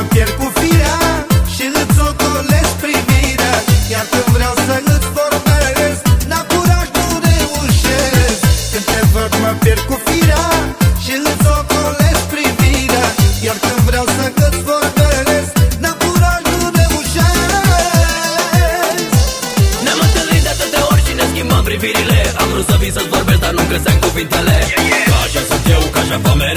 mă pierd cu firea Și îți otolesc privirea. Iar când vreau să îți vorbesc N-am curaj, nu reușesc. Când te văd mă pierd cu firea Și îți otolesc privirea. Iar când vreau să îți vorbesc N-am curaj, nu reușesc. Ne-am întâlnit de atâtea ori și ne schimbam privirile. Am vrut să vin să-ți vorbesc, dar nu crezeam cuvintele. Yeah, yeah. Că așa sunt eu, că așa foame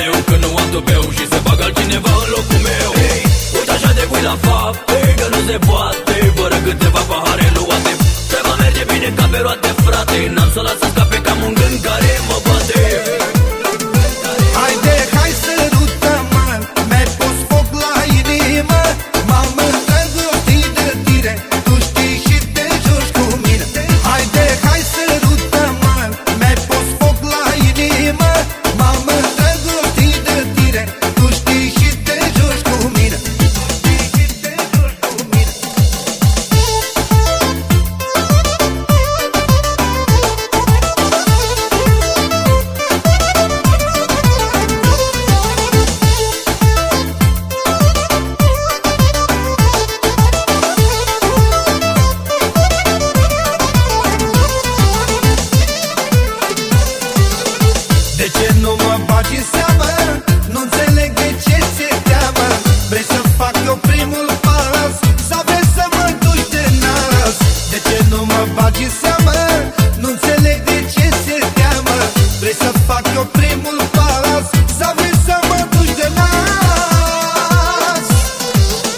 se poate. Fără câteva pahare luate. Treba merge bine ca pe roate, frate. N-am să las să scape cam un gând care nu mă bagi în seamă? Nu înțeleg de ce ți-e teamă Vrei să fac eu primul pas Sau vrei să mă duci de nas? De ce nu mă bagi în seamă? Nu înțeleg de ce ți-e teamă Vrei să fac eu primul pas Sau vrei să mă duci de nas?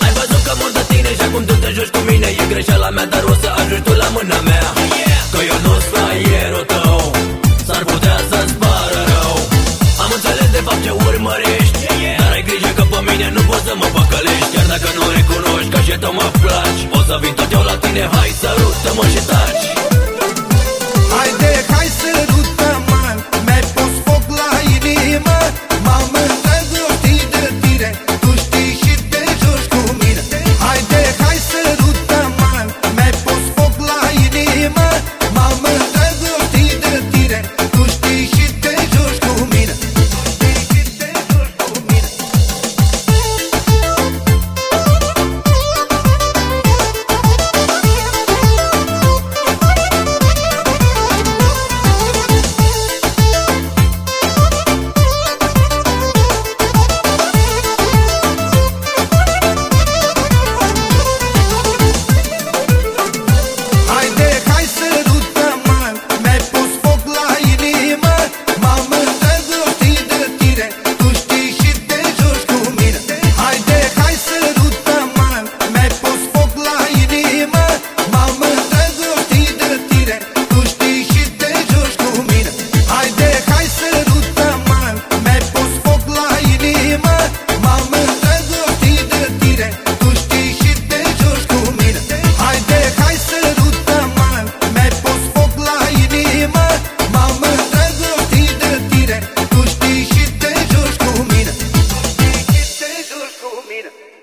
Ai văzut că mor de tine și acum tu te joci cu mine E greșeala mea, dar o dacă nu recunoști că și tău mă placi. O să vin tot eu la tine, hai sărută-mă și taci Medina.